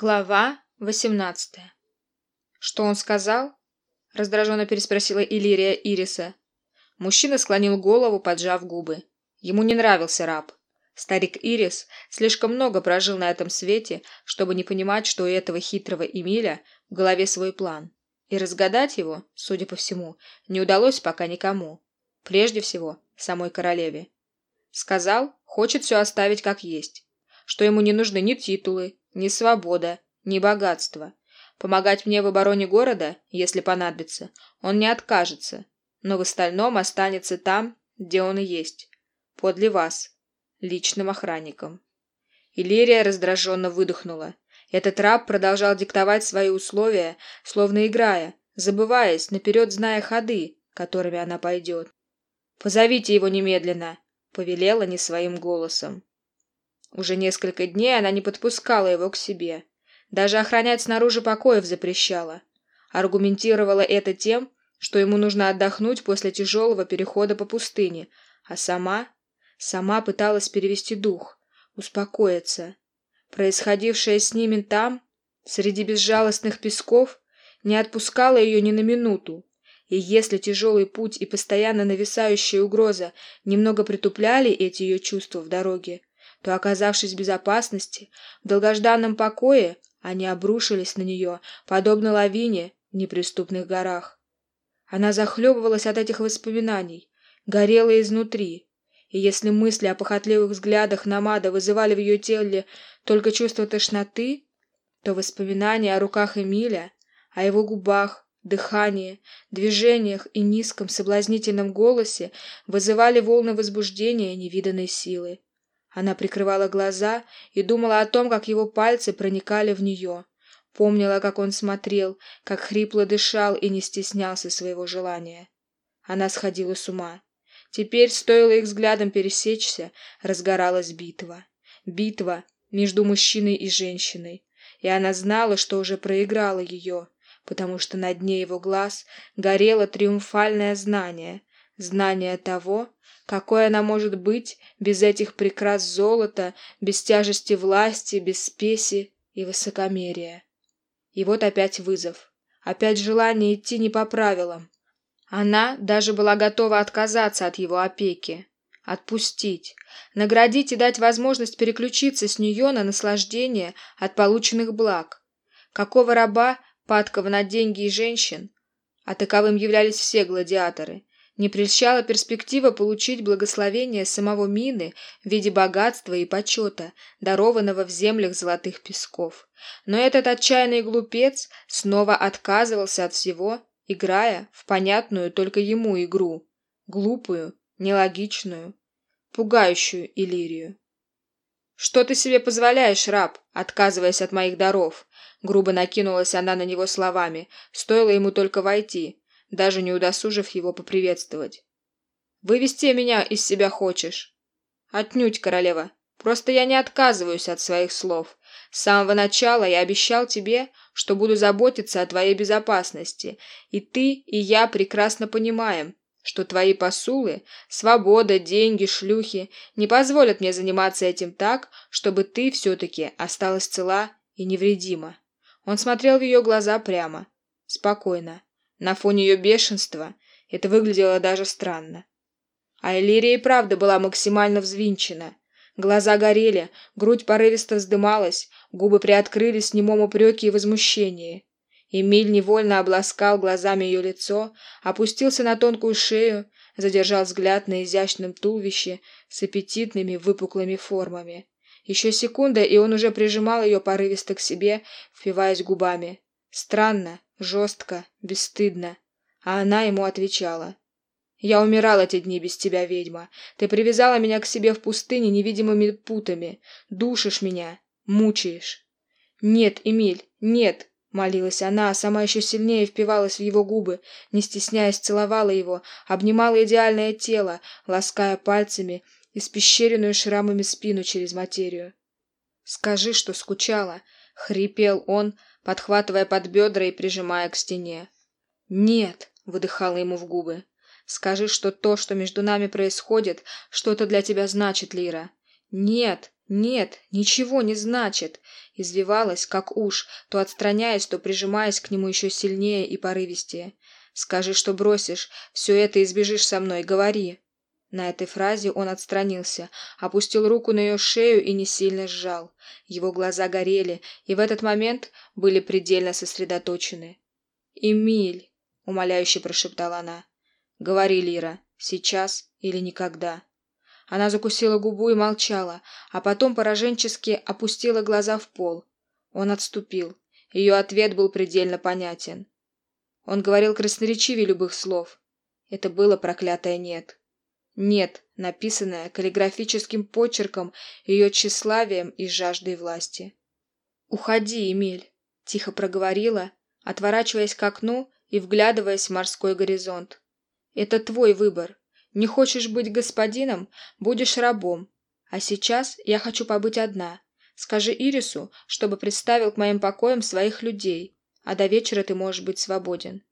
Глава восемнадцатая. «Что он сказал?» — раздраженно переспросила Иллирия Ириса. Мужчина склонил голову, поджав губы. Ему не нравился раб. Старик Ирис слишком много прожил на этом свете, чтобы не понимать, что у этого хитрого Эмиля в голове свой план. И разгадать его, судя по всему, не удалось пока никому. Прежде всего, самой королеве. Сказал, хочет все оставить как есть. Что ему не нужны ни титулы, ни свобода, ни богатство. Помогать мне в обороне города, если понадобится, он не откажется, но в остальном останется там, где он и есть, подле вас, личным охранником. Иллирия раздраженно выдохнула. Этот раб продолжал диктовать свои условия, словно играя, забываясь, наперед зная ходы, которыми она пойдет. «Позовите его немедленно», — повелела не своим голосом. Уже несколько дней она не подпускала его к себе. Даже охранять снаружи покоев запрещала. Аргументировала это тем, что ему нужно отдохнуть после тяжелого перехода по пустыне, а сама... Сама пыталась перевести дух, успокоиться. Происходившее с ними там, среди безжалостных песков, не отпускало ее ни на минуту. И если тяжелый путь и постоянно нависающая угроза немного притупляли эти ее чувства в дороге, то, оказавшись в безопасности, в долгожданном покое, они обрушились на нее, подобно лавине в неприступных горах. Она захлебывалась от этих воспоминаний, горела изнутри, и если мысли о похотливых взглядах Намада вызывали в ее теле только чувство тошноты, то воспоминания о руках Эмиля, о его губах, дыхании, движениях и низком соблазнительном голосе вызывали волны возбуждения невиданной силы. Она прикрывала глаза и думала о том, как его пальцы проникали в нее. Помнила, как он смотрел, как хрипло дышал и не стеснялся своего желания. Она сходила с ума. Теперь, стоило их взглядом пересечься, разгоралась битва. Битва между мужчиной и женщиной. И она знала, что уже проиграла ее, потому что на дне его глаз горело триумфальное знание. Знание того, какой она может быть без этих прекрас золота, без тяжести власти, без спеси и высокомерия? И вот опять вызов. Опять желание идти не по правилам. Она даже была готова отказаться от его опеки. Отпустить. Наградить и дать возможность переключиться с нее на наслаждение от полученных благ. Какого раба, падкого на деньги и женщин? А таковым являлись все гладиаторы. Не прельщала перспектива получить благословение самого Мины в виде богатства и почета, дарованного в землях золотых песков. Но этот отчаянный глупец снова отказывался от всего, играя в понятную только ему игру. Глупую, нелогичную, пугающую Иллирию. «Что ты себе позволяешь, раб, отказываясь от моих даров?» Грубо накинулась она на него словами, стоило ему только войти даже не удосужив его поприветствовать. «Вывести меня из себя хочешь?» «Отнюдь, королева. Просто я не отказываюсь от своих слов. С самого начала я обещал тебе, что буду заботиться о твоей безопасности, и ты и я прекрасно понимаем, что твои посулы, свобода, деньги, шлюхи не позволят мне заниматься этим так, чтобы ты все-таки осталась цела и невредима. Он смотрел в ее глаза прямо, спокойно, на фоне ее бешенства это выглядело даже странно. А Элирия и правда была максимально взвинчена. Глаза горели, грудь порывисто вздымалась, губы приоткрылись в немом упреке и возмущении. Эмиль невольно обласкал глазами ее лицо, опустился на тонкую шею, задержал взгляд на изящном туловище с аппетитными выпуклыми формами. Еще секунда, и он уже прижимал ее порывисто к себе, впиваясь губами. Странно, жестко, бесстыдно. А она ему отвечала. «Я умирал эти дни без тебя, ведьма. Ты привязала меня к себе в пустыне невидимыми путами. Душишь меня, мучаешь». «Нет, Эмиль, нет!» — молилась она, а сама еще сильнее впивалась в его губы, не стесняясь целовала его, обнимала идеальное тело, лаская пальцами испещренную шрамами спину через материю. «Скажи, что скучала!» — хрипел он, подхватывая под бедра и прижимая к стене. «Нет!» — выдыхала ему в губы. «Скажи, что то, что между нами происходит, что-то для тебя значит, Лира. Нет, Нет, ничего не значит. Извивалась, как уж, то отстраняясь, то прижимаясь к нему еще сильнее и порывистее. Скажи, что бросишь, все это и сбежишь со мной, говори. На этой фразе он отстранился, опустил руку на ее шею и не сильно сжал. Его глаза горели, и в этот момент были предельно сосредоточены. «Эмиль!» — умоляюще прошептала она. «Говори, Лира, сейчас или никогда?» Она закусила губу и молчала, а потом пораженчески опустила глаза в пол. Он отступил. Ее ответ был предельно понятен. Он говорил красноречивее любых слов. Это было проклятое «нет». «Нет», написанное каллиграфическим почерком, ее тщеславием и жаждой власти. «Уходи, Эмиль», — тихо проговорила, отворачиваясь к окну и вглядываясь в морской горизонт. «Это твой выбор. Не хочешь быть господином — будешь рабом. А сейчас я хочу побыть одна. Скажи Ирису, чтобы представил к моим покоям своих людей, а до вечера ты можешь быть свободен».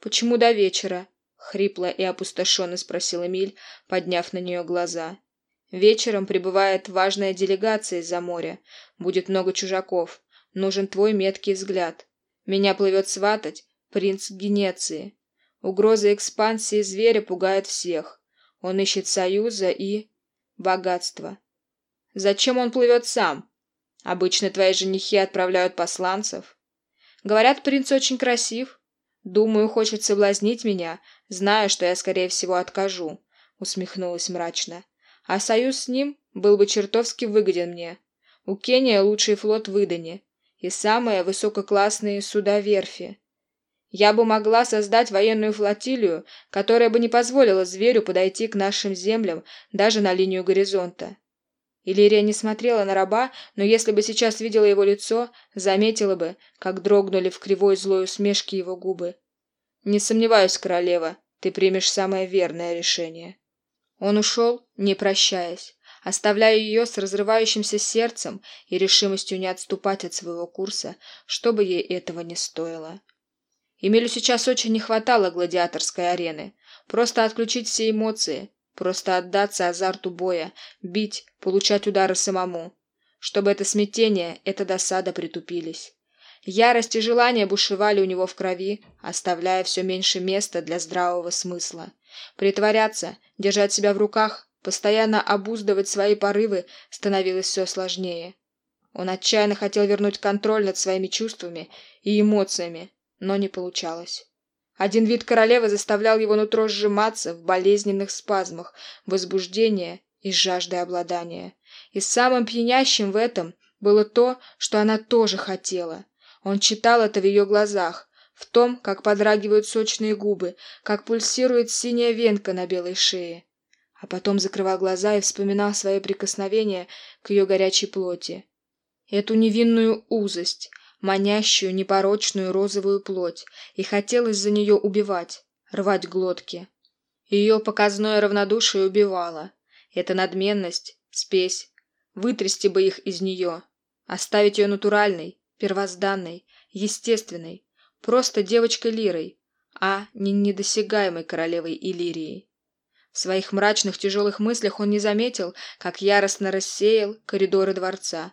«Почему до вечера?» Хрипло и опустошенно спросил Эмиль, подняв на нее глаза. «Вечером прибывает важная делегация из-за моря. Будет много чужаков. Нужен твой меткий взгляд. Меня плывет сватать принц Генеции. Угроза экспансии зверя пугает всех. Он ищет союза и... богатства. Зачем он плывет сам? Обычно твои женихи отправляют посланцев. Говорят, принц очень красив. Думаю, хочет соблазнить меня, зная, что я, скорее всего, откажу», — усмехнулась мрачно. «А союз с ним был бы чертовски выгоден мне. У Кения лучший флот в Идане и самые высококлассные суда верфи. Я бы могла создать военную флотилию, которая бы не позволила зверю подойти к нашим землям даже на линию горизонта. Иллирия не смотрела на раба, но если бы сейчас видела его лицо, заметила бы, как дрогнули в кривой злой усмешке его губы. «Не сомневаюсь, королева, ты примешь самое верное решение». Он ушел, не прощаясь, оставляя ее с разрывающимся сердцем и решимостью не отступать от своего курса, чтобы ей этого не стоило. Эмилю сейчас очень не хватало гладиаторской арены. Просто отключить все эмоции, просто отдаться азарту боя, бить, получать удары самому. Чтобы это смятение, эта досада притупились. Ярость и желание бушевали у него в крови, оставляя все меньше места для здравого смысла. Притворяться, держать себя в руках, постоянно обуздывать свои порывы становилось все сложнее. Он отчаянно хотел вернуть контроль над своими чувствами и эмоциями, но не получалось. Один вид королевы заставлял его нутро сжиматься в болезненных спазмах, возбуждения и жажды обладания. И самым пьянящим в этом было то, что она тоже хотела. Он читал это в ее глазах, в том, как подрагивают сочные губы, как пульсирует синяя венка на белой шее. А потом закрывал глаза и вспоминал свои прикосновения к ее горячей плоти. Эту невинную узость, манящую, непорочную розовую плоть, и хотелось за нее убивать, рвать глотки. Ее показное равнодушие убивало. Эта надменность, спесь, вытрясти бы их из нее, оставить ее натуральной, первозданной, естественной, просто девочкой-лирой, а не недосягаемой королевой Иллирией. В своих мрачных тяжелых мыслях он не заметил, как яростно рассеял коридоры дворца.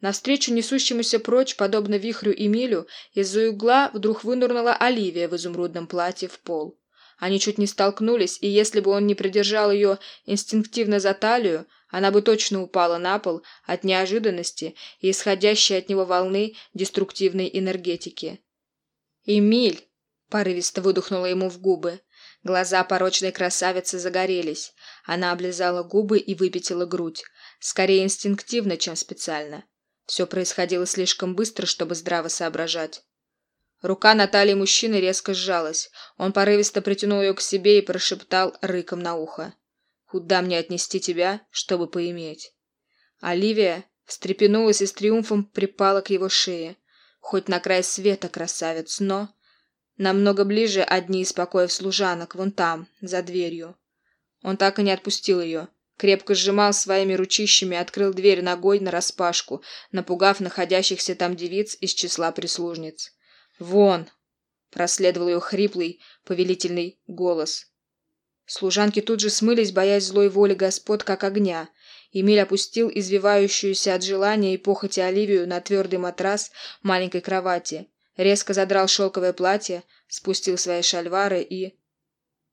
Навстречу несущемуся прочь, подобно вихрю Эмилю, из-за угла вдруг вынырнула Оливия в изумрудном платье в пол. Они чуть не столкнулись, и если бы он не придержал ее инстинктивно за талию, она бы точно упала на пол от неожиданности и исходящей от него волны деструктивной энергетики. «Эмиль!» — порывисто выдохнула ему в губы. Глаза порочной красавицы загорелись. Она облизала губы и выпятила грудь. Скорее инстинктивно, чем специально. Все происходило слишком быстро, чтобы здраво соображать. Рука Натальи мужчины резко сжалась. Он порывисто притянул ее к себе и прошептал рыком на ухо. «Куда мне отнести тебя, чтобы поиметь?» Оливия встрепенулась и с триумфом припала к его шее. Хоть на край света, красавец, но... Намного ближе одни из покоев служанок, вон там, за дверью. Он так и не отпустил ее крепко сжимал своими ручищами, открыл дверь ногой нараспашку, напугав находящихся там девиц из числа прислужниц. «Вон!» — проследовал ее хриплый, повелительный голос. Служанки тут же смылись, боясь злой воли господ, как огня. Эмиль опустил извивающуюся от желания и похоти Оливию на твердый матрас маленькой кровати, резко задрал шелковое платье, спустил свои шальвары и